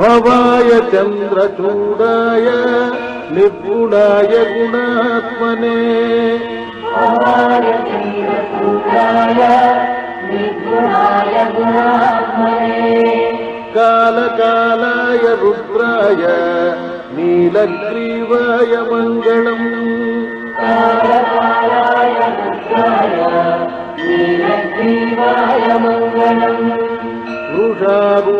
భవాయ చంద్రచూడాయ నిర్గుణాయ గుణాత్మనే కాలకాలాయ రుద్రాయ నీలగ్రీవాయ మంగళం ృషారు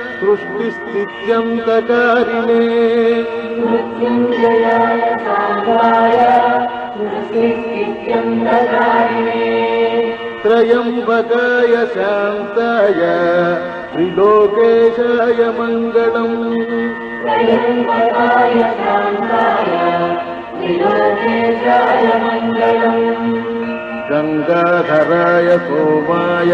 सृष्टिस्थित्यन्तकारिणे त्रयम्बकाय शान्ताय त्रिलोकेशाय मङ्गलम् गङ्गाधराय सोमाय